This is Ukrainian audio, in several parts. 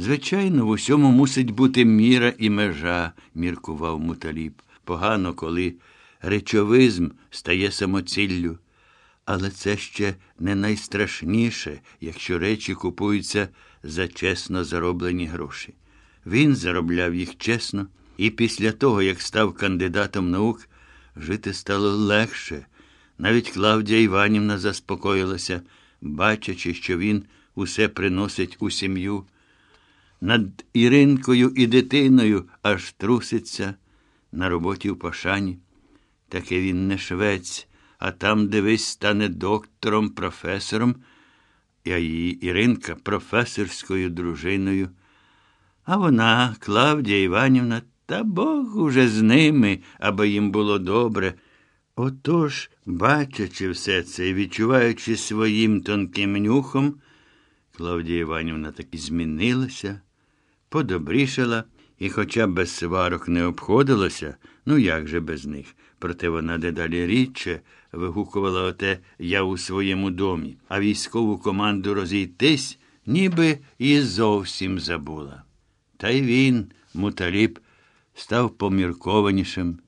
Звичайно, в усьому мусить бути міра і межа, міркував муталіб. Погано, коли речовизм стає самоціллю. Але це ще не найстрашніше, якщо речі купуються за чесно зароблені гроші. Він заробляв їх чесно, і після того, як став кандидатом наук, жити стало легше. Навіть Клавдія Іванівна заспокоїлася, бачачи, що він усе приносить у сім'ю. Над Іринкою і дитиною аж труситься на роботі в Пашані. Таке він не швець, а там, дивись, стане доктором, професором, а її Іринка професорською дружиною. А вона, Клавдія Іванівна, та Бог уже з ними, аби їм було добре. Отож, бачачи все це і відчуваючи своїм тонким нюхом, Клавдія Іванівна таки змінилася, подобрішала і, хоча без сварок не обходилося, ну як же без них, проте вона дедалі рідше вигукувала оте я у своєму домі, а військову команду розійтись, ніби і зовсім забула. Та й він, муталіб, став поміркованішим,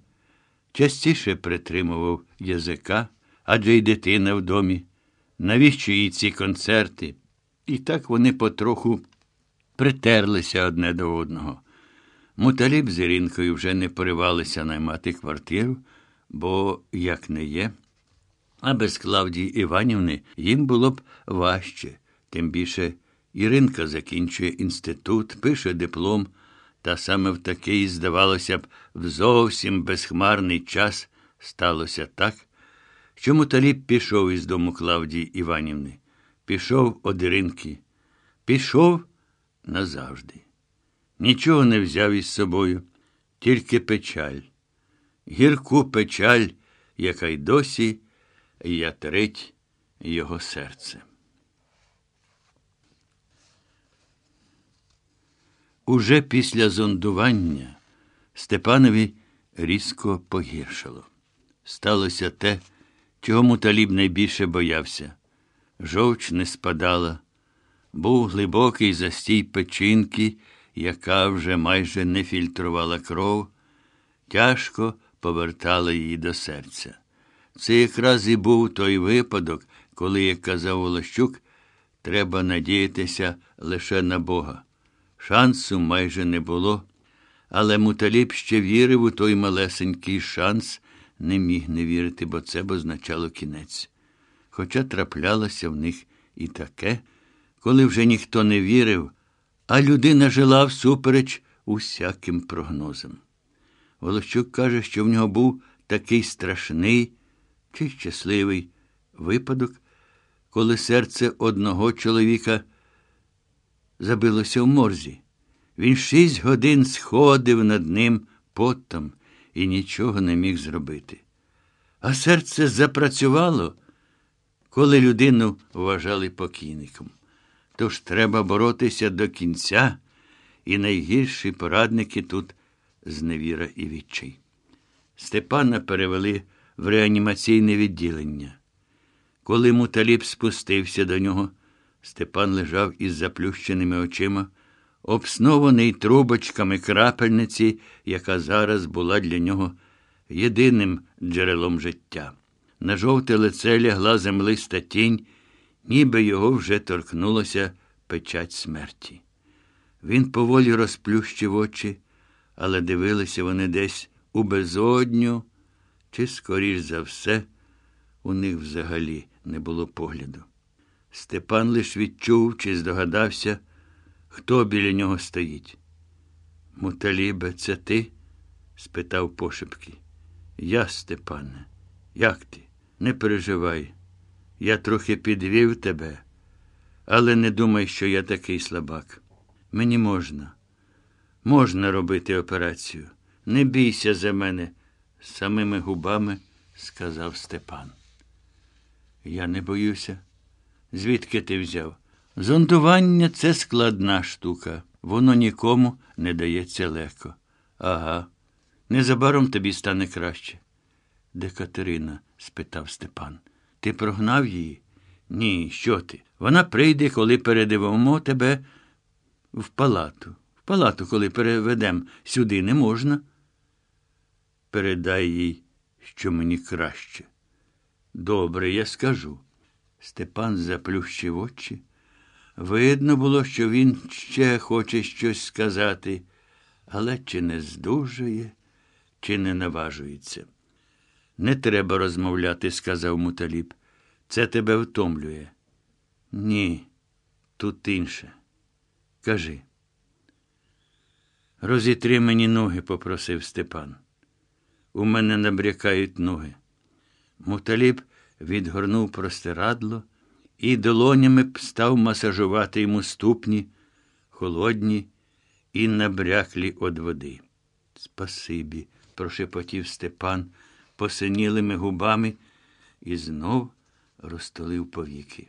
частіше притримував язика, адже й дитина в домі. Навіщо їй ці концерти? І так вони потроху притерлися одне до одного. Муталіб з Іринкою вже не поривалися наймати квартиру, бо, як не є, а без Клавдії Іванівни їм було б важче, тим більше Іринка закінчує інститут, пише диплом, та саме в такий, здавалося б, в зовсім безхмарний час сталося так, що Муталіб пішов із дому Клавдії Іванівни, пішов од Іринки, пішов назавжди. Нічого не взяв із собою, тільки печаль, гірку печаль, яка й досі ятрить його серце. Уже після зондування Степанові різко погіршало. Сталося те, чого муталіб найбільше боявся. Жовч не спадала, був глибокий застій печінки, яка вже майже не фільтрувала кров, тяжко повертала її до серця. Це якраз і був той випадок, коли, як казав Волощук, треба надіятися лише на Бога. Шансу майже не було, але муталіб ще вірив у той малесенький шанс, не міг не вірити, бо це б означало кінець. Хоча траплялося в них і таке, коли вже ніхто не вірив, а людина жила всупереч усяким прогнозам. Волощук каже, що в нього був такий страшний чи щасливий випадок, коли серце одного чоловіка забилося в морзі. Він шість годин сходив над ним потом і нічого не міг зробити. А серце запрацювало, коли людину вважали покійником. Тож треба боротися до кінця, і найгірші порадники тут зневіра і відчай. Степана перевели в реанімаційне відділення. Коли муталіб спустився до нього, Степан лежав із заплющеними очима, обснований трубочками крапельниці, яка зараз була для нього єдиним джерелом життя. На жовте лице лягла землиста тінь, ніби його вже торкнулося печать смерті. Він поволі розплющив очі, але дивилися вони десь у безодню, чи, скоріш за все, у них взагалі не було погляду. Степан лиш відчув чи здогадався, хто біля нього стоїть. Муталібе, це ти? спитав пошепки. Я, Степане, як ти? Не переживай. Я трохи підвів тебе, але не думай, що я такий слабак. Мені можна. Можна робити операцію. Не бійся за мене, самими губами сказав Степан. Я не боюся. Звідки ти взяв? Зондування це складна штука. Воно нікому не дається легко. Ага. Незабаром тобі стане краще. Де Катерина? спитав Степан. Ти прогнав її? Ні, що ти? Вона прийде, коли передивимо тебе в палату. В палату, коли переведем сюди, не можна. Передай їй, що мені краще. Добре, я скажу. Степан заплющив очі. Видно було, що він ще хоче щось сказати, але чи не здужує, чи не наважується. Не треба розмовляти, сказав Муталіб. Це тебе втомлює. Ні, тут інше. Кажи. Розітри мені ноги, попросив Степан. У мене набрякають ноги. Муталіб відгорнув простирадло і долонями став масажувати йому ступні, холодні і набряклі од води. Спасибі, прошепотів Степан посинілими губами і знов розтолив повіки.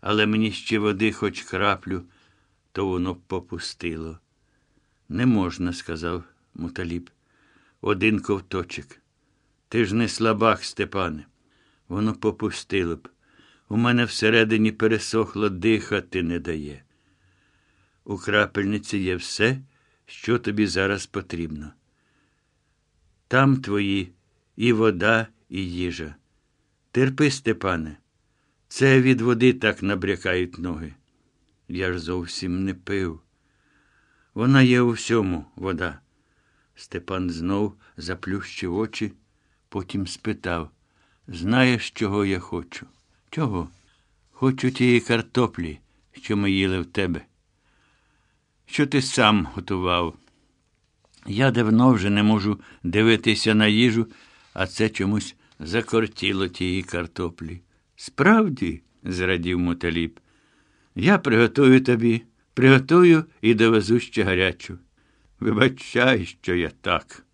Але мені ще води хоч краплю, то воно попустило. Не можна, сказав Муталіб. Один ковточок. Ти ж не слабак, Степане. Воно попустило б. У мене всередині пересохло дихати не дає. У крапельниці є все, що тобі зараз потрібно. Там твої і вода, і їжа. Терпи, Степане, це від води так набрякають ноги. Я ж зовсім не пив. Вона є у всьому, вода. Степан знов заплющив очі, потім спитав Знаєш, чого я хочу? Чого? Хочу тієї картоплі, що ми їли в тебе. Що ти сам готував? Я давно вже не можу дивитися на їжу, а це чомусь закортіло тієї картоплі. Справді, зрадів Моталіб, я приготую тобі, приготую і довезу ще гарячу. Вибачай, що я так,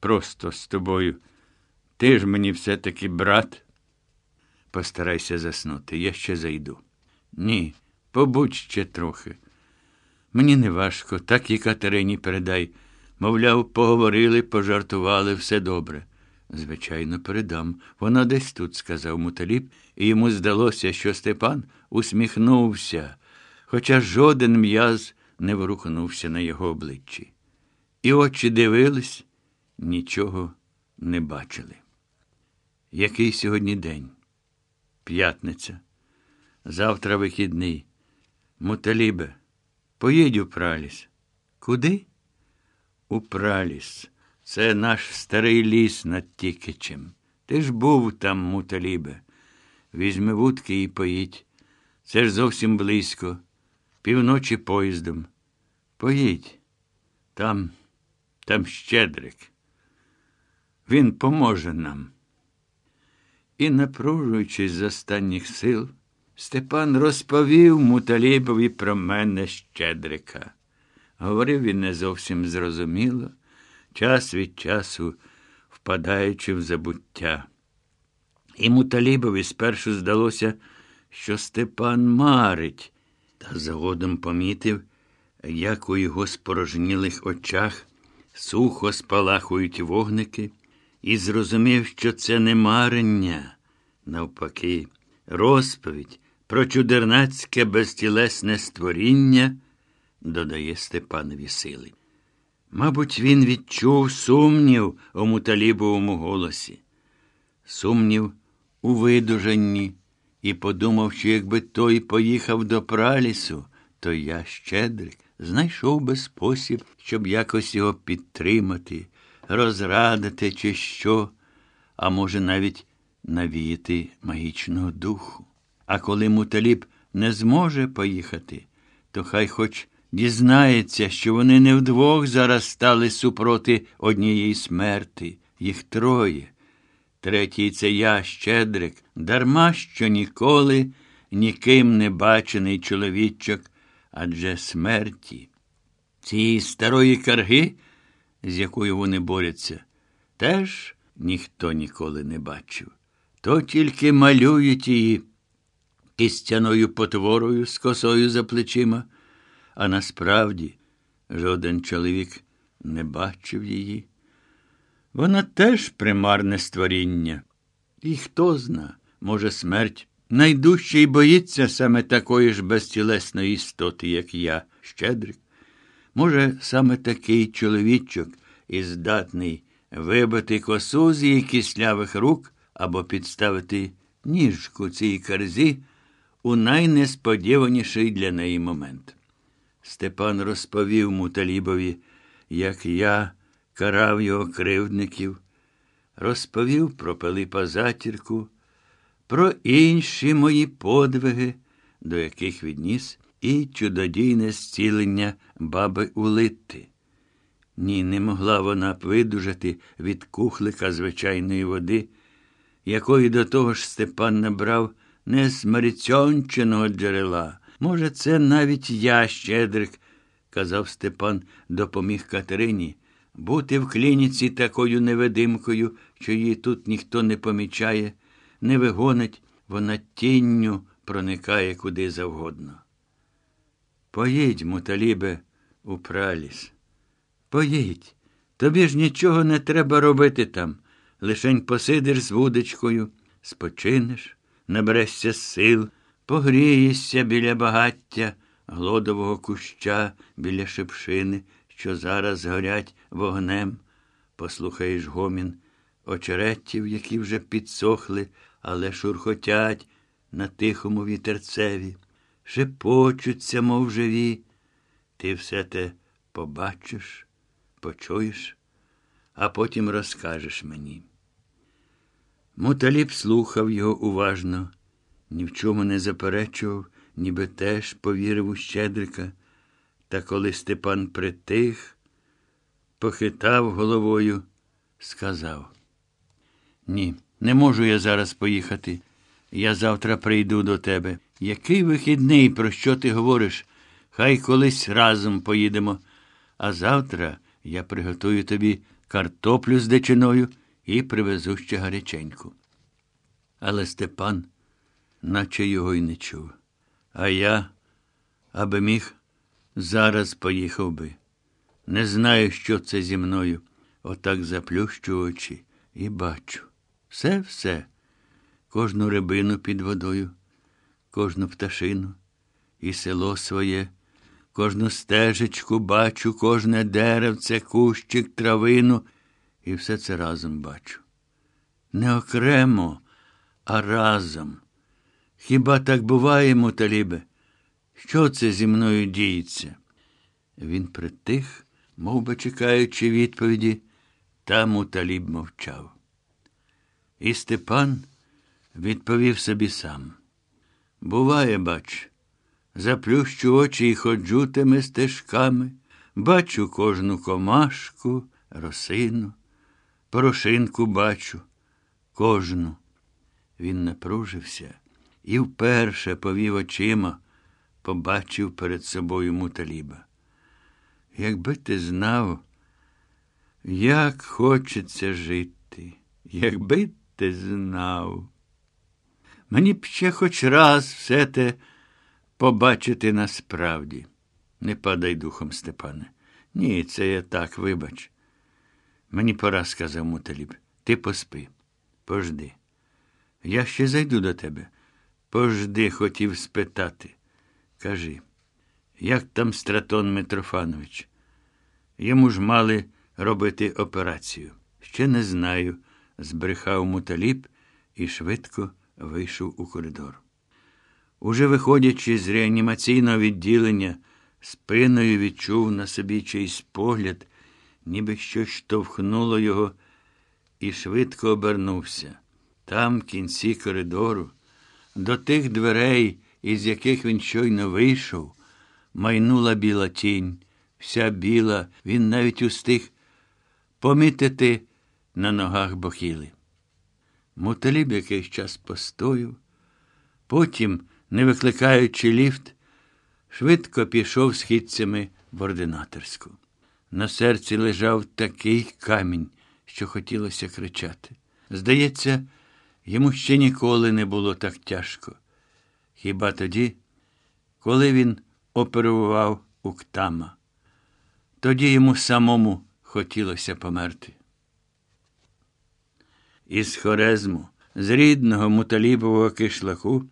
просто з тобою. Ти ж мені все-таки брат. Постарайся заснути, я ще зайду. Ні, побудь ще трохи. Мені не важко, так і Катерині передай. Мовляв, поговорили, пожартували, все добре. Звичайно, передам. Вона десь тут, сказав Муталіб, і йому здалося, що Степан усміхнувся, хоча жоден м'яз не ворухнувся на його обличчі. І очі дивились, нічого не бачили. Який сьогодні день? П'ятниця. Завтра вихідний. Муталібе, поїдь у праліс. Куди? У праліс. Це наш старий ліс над Тікичем. Ти ж був там, муталібе. Візьми вудки і поїдь. Це ж зовсім близько. Півночі поїздом. Поїдь. Там, там щедрик. Він поможе нам. І, напружуючись з останніх сил, Степан розповів Муталібові про мене Щедрика. Говорив він не зовсім зрозуміло, час від часу впадаючи в забуття. І Муталібові спершу здалося, що Степан марить, та згодом помітив, як у його спорожнілих очах сухо спалахують вогники і зрозумів, що це не марення, навпаки, розповідь про чудернацьке безтілесне створіння додає Степанові сили. Мабуть, він відчув сумнів у муталібовому голосі, сумнів у видужанні, і подумав, що якби той поїхав до пралісу, то я, щедрик, знайшов би спосіб, щоб якось його підтримати розрадити, чи що, а може, навіть навіяти магічного духу. А коли муталіб не зможе поїхати, то хай хоч дізнається, що вони не вдвох зараз стали супроти однієї смерти, їх троє. Третій це я, Щедрик, дарма що ніколи ніким не бачений чоловічок, адже смерті. Цієї старої карги з якою вони борються, теж ніхто ніколи не бачив. То тільки малюють її кістяною потворою з косою за плечима, а насправді жоден чоловік не бачив її. Вона теж примарне створіння. І хто зна, може, смерть найдужче й боїться саме такої ж безтілесної істоти, як я. Щедрик. Може, саме такий чоловічок і здатний вибити косу з її кислявих рук або підставити ніжку цій карзі у найнесподіваніший для неї момент. Степан розповів Муталібові, як я карав його кривдників, розповів про Пилипа затірку, про інші мої подвиги, до яких відніс і чудодійне зцілення баби Улитти. Ні, не могла вона видужати від кухлика звичайної води, якої до того ж Степан набрав не з маріцьонченого джерела. Може, це навіть я, Щедрик, казав Степан, допоміг Катерині, бути в клініці такою невидимкою, що її тут ніхто не помічає, не вигонить, вона тінню проникає куди завгодно. Поїдь, муталібе, у праліс. Поїдь. Тобі ж нічого не треба робити там. Лишень посидиш з вудочкою, спочинеш, наберешся сил, погрієшся біля багаття, глодового куща, біля шипшини, що зараз горять вогнем, послухаєш гомін очереттів, які вже підсохли, але шурхотять на тихому вітерцеві, шепочуться, мов живі. Ти все те побачиш, почуєш, а потім розкажеш мені. Муталіб слухав його уважно, ні в чому не заперечував, ніби теж повірив у Щедрика. Та коли Степан притих, похитав головою, сказав: Ні, не можу я зараз поїхати. Я завтра прийду до тебе. Який вихідний, про що ти говориш? Хай колись разом поїдемо. А завтра я приготую тобі картоплю з дичиною і привезу ще гаряченьку. Але Степан, наче його й не чув. А я, аби міг, зараз поїхав би. Не знаю, що це зі мною. Отак заплющу очі і бачу. Все, все, кожну рибину під водою, кожну пташину і село своє, кожну стежечку бачу, кожне деревце, кущик, травину, і все це разом бачу. Не окремо, а разом. Хіба так буває, муталібе? Що це зі мною діється? Він притих, мов би чекаючи відповіді, та муталіб мовчав. І Степан відповів собі сам. Буває, бач, заплющу очі і ходжу тими стежками, бачу кожну комашку, росину, порошинку бачу, кожну. Він напружився і вперше повів очима, побачив перед собою муталіба. Якби ти знав, як хочеться жити, якби ти знав. Мені б ще хоч раз все те побачити насправді. Не падай духом, Степане. Ні, це я так, вибач. Мені пора, сказав муталіб. Ти поспи. Пожди. Я ще зайду до тебе. Пожди, хотів спитати. Кажи, як там Стратон Митрофанович? Йому ж мали робити операцію. Ще не знаю, збрехав муталіб і швидко вийшов у коридор. Уже виходячи з реанімаційного відділення, спиною відчув на собі чийсь погляд, ніби щось штовхнуло його, і швидко обернувся. Там, в кінці коридору, до тих дверей, із яких він щойно вийшов, майнула біла тінь, вся біла, він навіть устиг помітити на ногах бохіли. Муталіб якийсь час постояв, потім, не викликаючи ліфт, швидко пішов східцями в ординаторську. На серці лежав такий камінь, що хотілося кричати. Здається, йому ще ніколи не було так тяжко. Хіба тоді, коли він оперував Уктама, тоді йому самому хотілося померти. Із хорезму, з рідного муталібового кишлаку,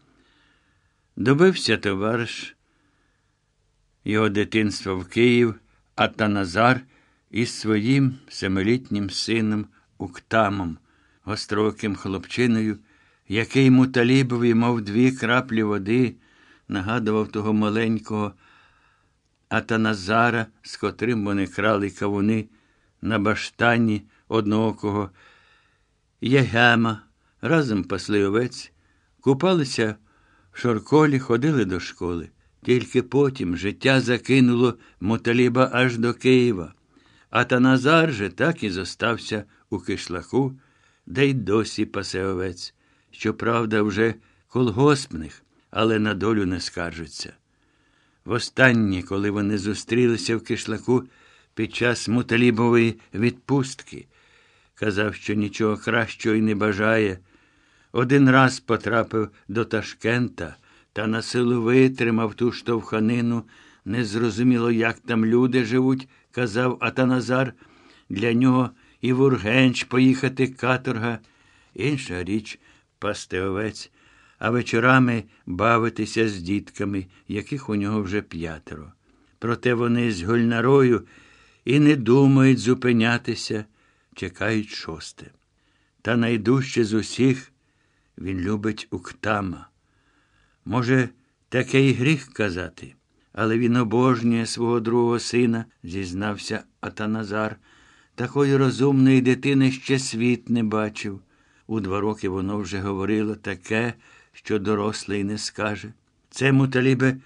добився товариш його дитинство в Київ, а Таназар із своїм семилітнім сином Уктамом, гостроким хлопчиною, який муталібові, мов дві краплі води, нагадував того маленького Атаназара, з котрим вони крали кавуни на баштані одноокого Єгема, разом пасли овець, купалися в шорколі, ходили до школи. Тільки потім життя закинуло Моталіба аж до Києва, а Таназар же так і зостався у кишлаку, де й досі пасе овець. Щоправда, вже колгоспних, але на долю не скаржаться. Востаннє, коли вони зустрілися в кишлаку під час муталібової відпустки, казав, що нічого кращого й не бажає. Один раз потрапив до Ташкента та на силу витримав ту штовханину. Незрозуміло, як там люди живуть, казав Атаназар. Для нього і в Ургенч поїхати каторга. Інша річ пасти овець, а вечорами бавитися з дітками, яких у нього вже п'ятеро. Проте вони з гульнарою і не думають зупинятися, чекають шосте. Та найдужче з усіх він любить Уктама. Може, таке й гріх казати, але він обожнює свого другого сина, зізнався Атаназар. Такої розумної дитини ще світ не бачив. У два роки воно вже говорило таке, що дорослий не скаже. Це муталібе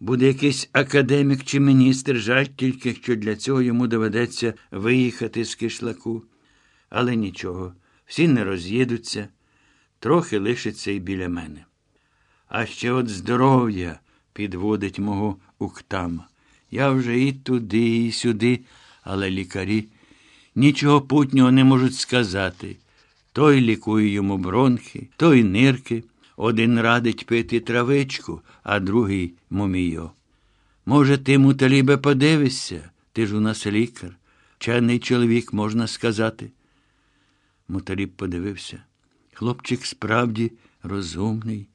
буде якийсь академік чи міністр, жаль тільки, що для цього йому доведеться виїхати з кишлаку. Але нічого, всі не роз'їдуться, трохи лишиться і біля мене. А ще от здоров'я підводить мого уктама. Я вже і туди, і сюди, але лікарі нічого путнього не можуть сказати. Той лікує йому бронхи, той нирки. Один радить пити травичку, а другий мумійо. Може, ти, муталібе, подивишся? Ти ж у нас лікар. Чайний чоловік, можна сказати. Муталіб подивився. Хлопчик справді розумний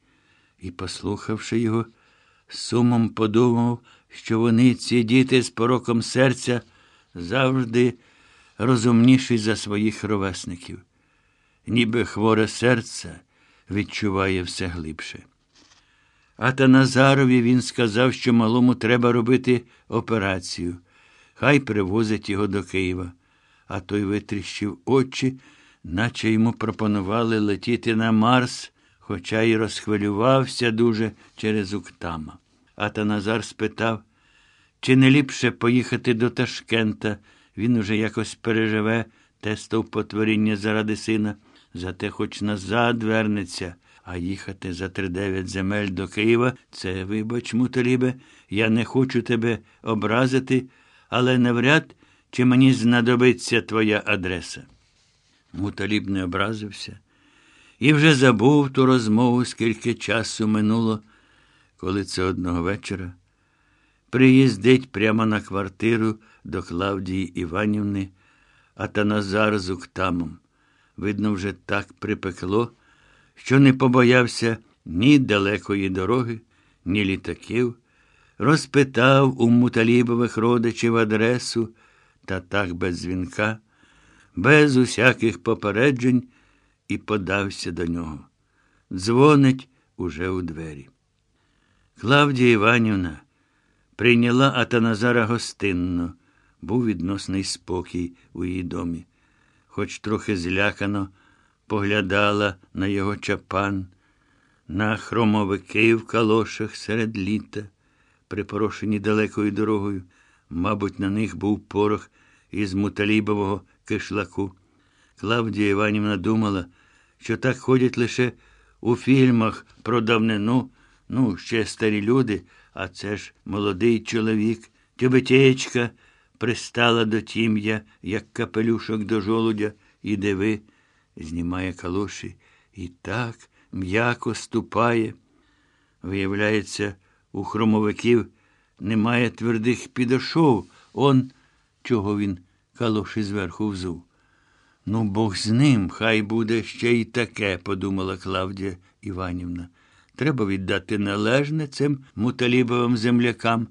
і, послухавши його, сумом подумав, що вони, ці діти з пороком серця, завжди розумніші за своїх ровесників. Ніби хворе серце відчуває все глибше. А та Назарові він сказав, що малому треба робити операцію. Хай привозить його до Києва. А той витріщив очі, наче йому пропонували летіти на Марс, хоча й розхвилювався дуже через Уктама. А та Назар спитав, чи не ліпше поїхати до Ташкента. Він уже якось переживе те стовпотворіння заради сина. Зате хоч назад вернеться, а їхати за тридев'ять земель до Києва це, вибач, муталібе, я не хочу тебе образити, але навряд чи мені знадобиться твоя адреса. Муталіб не образився і вже забув ту розмову, скільки часу минуло, коли це одного вечора приїздить прямо на квартиру до Клавдії Іванівни, а та Назар з Уктамом. Видно, вже так припекло, що не побоявся ні далекої дороги, ні літаків, розпитав у муталібових родичів адресу, та так без дзвінка, без усяких попереджень, і подався до нього. Дзвонить уже у двері. Клавдія Іванівна прийняла Атаназара гостинно, був відносний спокій у її домі хоч трохи злякано, поглядала на його чапан, на хромовики в калошах серед літа, припорошені далекою дорогою. Мабуть, на них був порох із муталібового кишлаку. Клавдія Іванівна думала, що так ходять лише у фільмах про давнину, ну, ще старі люди, а це ж молодий чоловік, тюбетєчка, пристала до тім'я, як капелюшок до жолудя, і диви, знімає калоші і так м'яко ступає. Виявляється, у хромовиків немає твердих підошов, он чого він калоші зверху взув. Ну, Бог з ним, хай буде ще й таке, подумала Клавдія Іванівна. Треба віддати належне цим муталібовим землякам.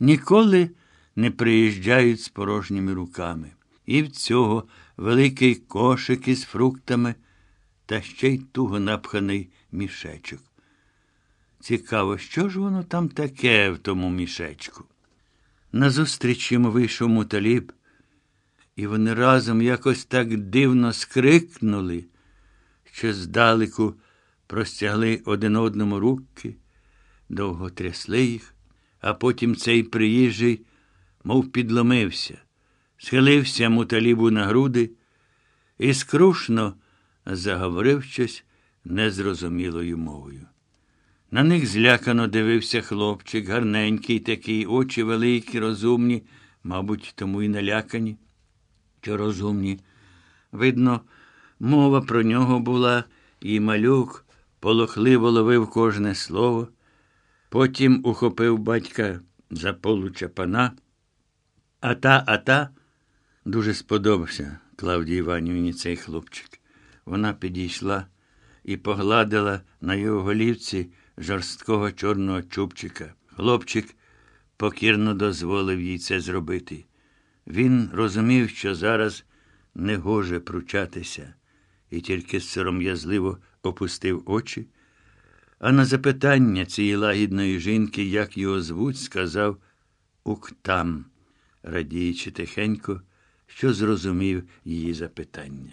ніколи не приїжджають з порожніми руками. І в цього великий кошик із фруктами та ще й туго напханий мішечок. Цікаво, що ж воно там таке в тому мішечку? Назустріч йому вийшов муталіб, і вони разом якось так дивно скрикнули, що здалеку простягли один одному руки, довго трясли їх, а потім цей приїжджий, мов підломився, схилився муталібу на груди і скрушно заговорив щось незрозумілою мовою. На них злякано дивився хлопчик, гарненький такий, очі великі, розумні, мабуть, тому й налякані, що розумні. Видно, мова про нього була, і малюк полохливо ловив кожне слово, потім ухопив батька за полу чапана. А та, а та дуже сподобався Клавдії Іванівні цей хлопчик. Вона підійшла і погладила на його голівці жорсткого чорного чубчика. Хлопчик покірно дозволив їй це зробити. Він розумів, що зараз не гоже пручатися, і тільки сором'язливо опустив очі. А на запитання цієї лагідної жінки, як його звуть, сказав Уктам, радіючи тихенько, що зрозумів її запитання.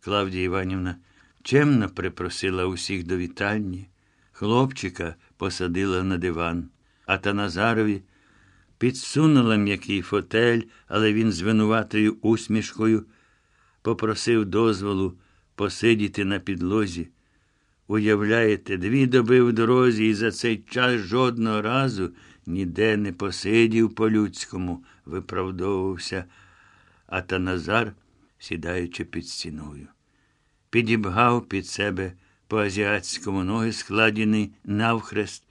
Клавдія Іванівна чемно припросила усіх до вітальні. Хлопчика посадила на диван, а Таназарові підсунула м'який фотель, але він з винуватою усмішкою попросив дозволу посидіти на підлозі. Уявляєте, дві доби в дорозі і за цей час жодного разу ніде не посидів по-людському, виправдовувався, а Таназар, сідаючи під стіною, підібгав під себе по азіатському ноги, складені навхрест,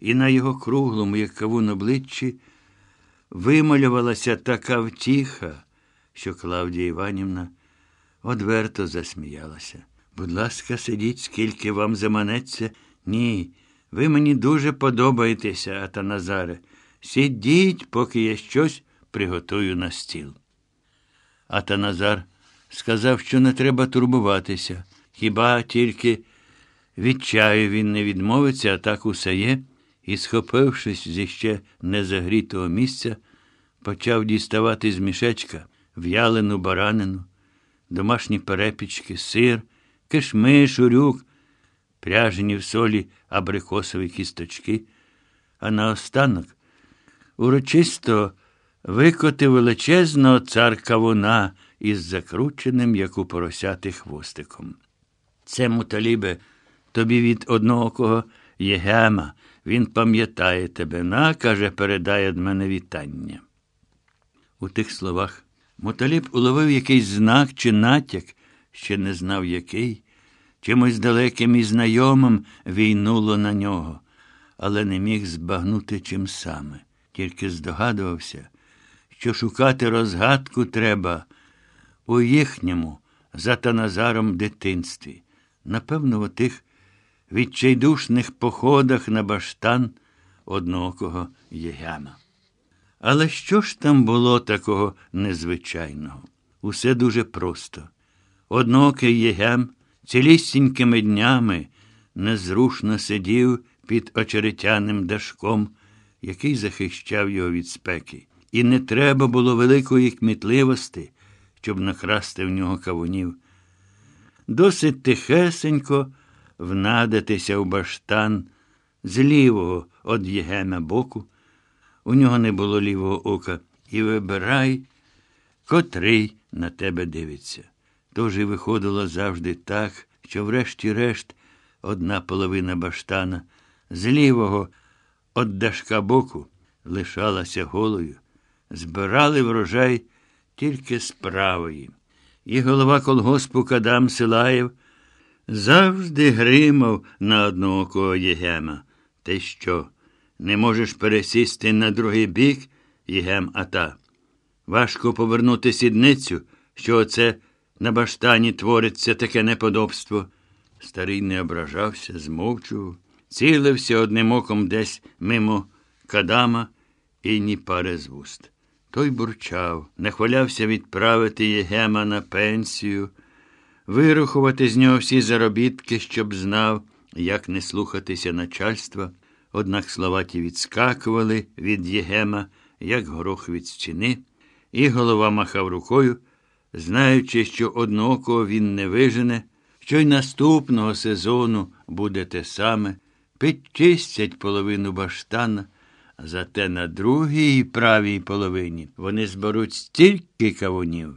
і на його круглому, як кавун обличчі, вималювалася така втіха, що Клавдія Іванівна одверто засміялася. Будь ласка, сидіть, скільки вам заманеться. Ні, ви мені дуже подобаєтеся, Атаназаре. Сидіть, поки я щось приготую на стіл. Атаназар сказав, що не треба турбуватися. Хіба тільки від чаю він не відмовиться, а так усе є, і, схопившись зі ще незагрітого місця, почав діставати з мішечка в'ялену баранину, домашні перепічки, сир, кишмиш, урюк, пряжені в солі абрикосові кісточки, а наостанок урочисто викотив величезного царка вона із закрученим, як у поросяти, хвостиком. Це муталібе, тобі від одного Єгема. Він пам'ятає тебе, на, каже, передає від мене вітання. У тих словах Муталіб уловив якийсь знак чи натяк, ще не знав який, чимось далеким і знайомим війнуло на нього, але не міг збагнути чим саме, тільки здогадувався, що шукати розгадку треба у їхньому за Таназаром дитинстві, напевно, у тих відчайдушних походах на баштан однокого єгяма. Але що ж там було такого незвичайного? Усе дуже просто. Однокий єгем цілісінькими днями незрушно сидів під очеретяним дашком, який захищав його від спеки. І не треба було великої кмітливості, щоб накрасти в нього кавунів. Досить тихесенько внадитися в баштан з лівого од Єгема боку. У нього не було лівого ока, і вибирай, котрий на тебе дивиться. Тож і виходило завжди так, що, врешті-решт, одна половина баштана з лівого од дашка боку лишалася голою, збирали врожай тільки з правої. І голова колгоспу Кадам Силаєв завжди гримав на одного Єгема. Ти що? Не можеш пересісти на другий бік, Єгем ата. Важко повернути сідницю, що оце на баштані твориться таке неподобство. Старий не ображався, змовчував, цілився одним оком десь мимо кадама і ні пари з вуст. Той бурчав, нахвалявся відправити Єгема на пенсію, вирахувати з нього всі заробітки, щоб знав, як не слухатися начальства. Однак слова ті відскакували від Єгема, як горох від стіни, і голова махав рукою, знаючи, що одноокого він не вижене, що й наступного сезону буде те саме, підчистять половину баштана. Зате на другій правій половині вони зберуть стільки кавунів,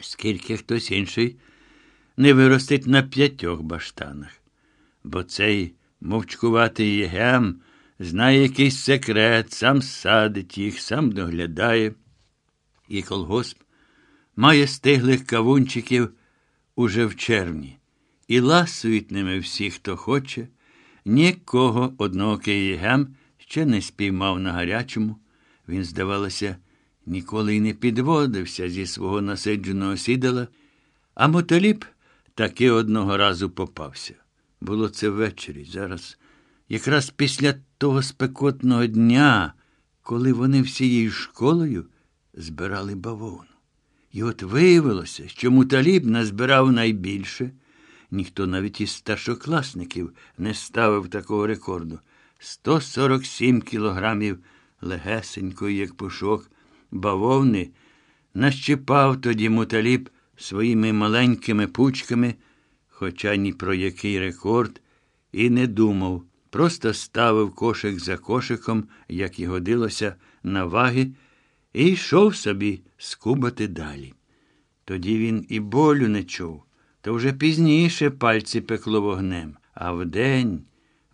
скільки хтось інший не виростить на п'ятьох баштанах. Бо цей мовчкуватий єгем знає якийсь секрет, сам садить їх, сам доглядає. І колгосп має стиглих кавунчиків уже в червні, і ласують ними всі, хто хоче, нікого одноокий єгем ще не спіймав на гарячому. Він, здавалося, ніколи й не підводився зі свого насидженого сідала, а мотоліп таки одного разу попався. Було це ввечері, зараз, якраз після того спекотного дня, коли вони всією школою збирали бавовну. І от виявилося, що муталіб назбирав найбільше. Ніхто навіть із старшокласників не ставив такого рекорду. 147 кілограмів легесенької, як пушок, бавовни, нащипав тоді муталіб своїми маленькими пучками, хоча ні про який рекорд, і не думав, просто ставив кошик за кошиком, як і годилося, на ваги, і йшов собі скубати далі. Тоді він і болю не чув, то вже пізніше пальці пекло вогнем, а вдень.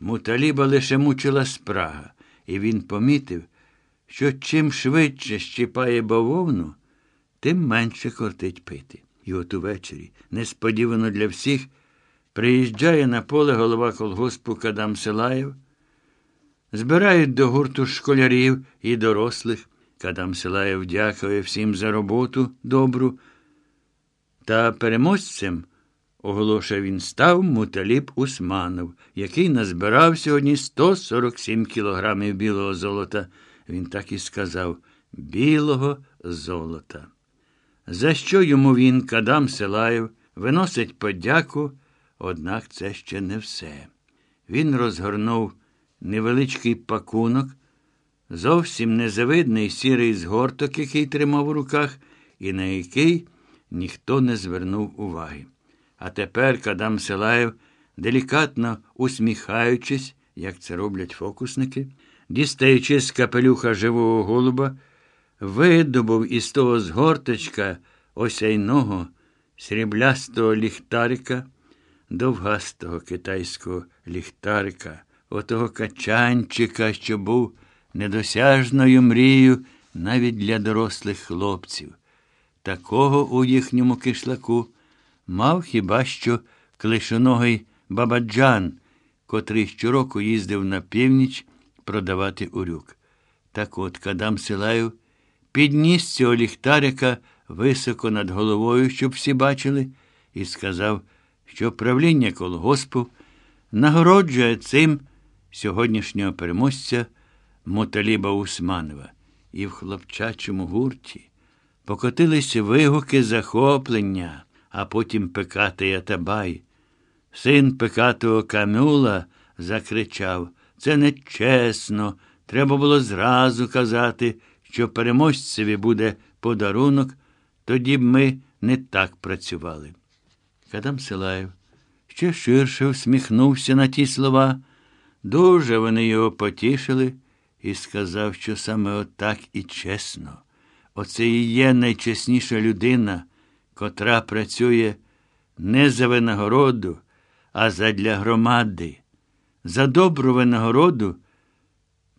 Муталіба лише мучила спрага, і він помітив, що чим швидше щипає бавовну, тим менше кортить пити. І от увечері, несподівано для всіх, приїжджає на поле голова колгоспу Кадам Силаєв, збирають до гурту школярів і дорослих. Кадам Силаєв дякує всім за роботу добру. Та переможцем оголошує він став Муталіб Усманов, який назбирав сьогодні 147 кілограмів білого золота. Він так і сказав білого золота. За що йому він, Кадам Селаєв, виносить подяку, однак це ще не все. Він розгорнув невеличкий пакунок, зовсім незавидний сірий згорток, який тримав у руках, і на який ніхто не звернув уваги. А тепер Кадам Селаєв, делікатно усміхаючись, як це роблять фокусники, дістаючи з капелюха живого голуба, видобув із того згорточка осяйного сріблястого ліхтарика, довгастого китайського ліхтарика, отого качанчика, що був недосяжною мрією навіть для дорослих хлопців. Такого у їхньому кишлаку мав хіба що клишоногий бабаджан, котрий щороку їздив на північ продавати урюк. Так от Кадам Силаєв підніс цього ліхтарика високо над головою, щоб всі бачили, і сказав, що правління колгоспу нагороджує цим сьогоднішнього переможця Моталіба Усманова. І в хлопчачому гурті покотилися вигуки захоплення а потім Пекатий Атабай. Син Пекатого Камюла закричав Це нечесно. Треба було зразу казати, що переможцеві буде подарунок, тоді б ми не так працювали. Кадам Силаєв ще ширше всміхнувся на ті слова. Дуже вони його потішили і сказав, що саме отак і чесно. Оце і є найчесніша людина котра працює не за винагороду, а задля громади. За добру винагороду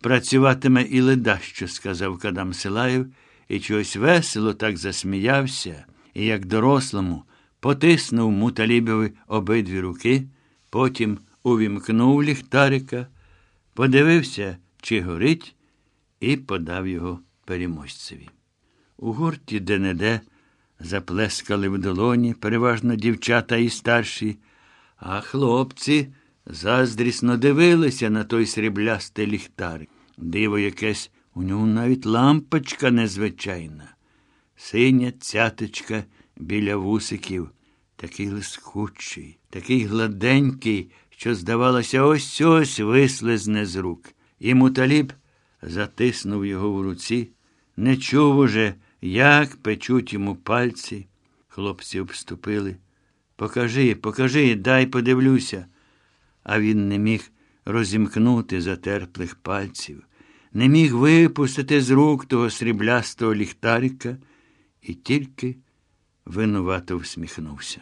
працюватиме і ледащо, сказав Кадам Силаєв, і чогось весело так засміявся, і, як дорослому, потиснув муталібові обидві руки, потім увімкнув ліхтарика, подивився, чи горить, і подав його переможцеві. У гурті де-не-де заплескали в долоні, переважно дівчата і старші, а хлопці заздрісно дивилися на той сріблястий ліхтарик. Диво якесь У нього навіть лампочка незвичайна, синя цяточка біля вусиків, такий лискучий, такий гладенький, що, здавалося, ось ось вислизне з рук. І муталіб затиснув його в руці, не чув уже, як печуть йому пальці. Хлопці обступили. Покажи, покажи, дай подивлюся. А він не міг розімкнути затерплих пальців, не міг випустити з рук того сріблястого ліхтарика і тільки винувато всміхнувся.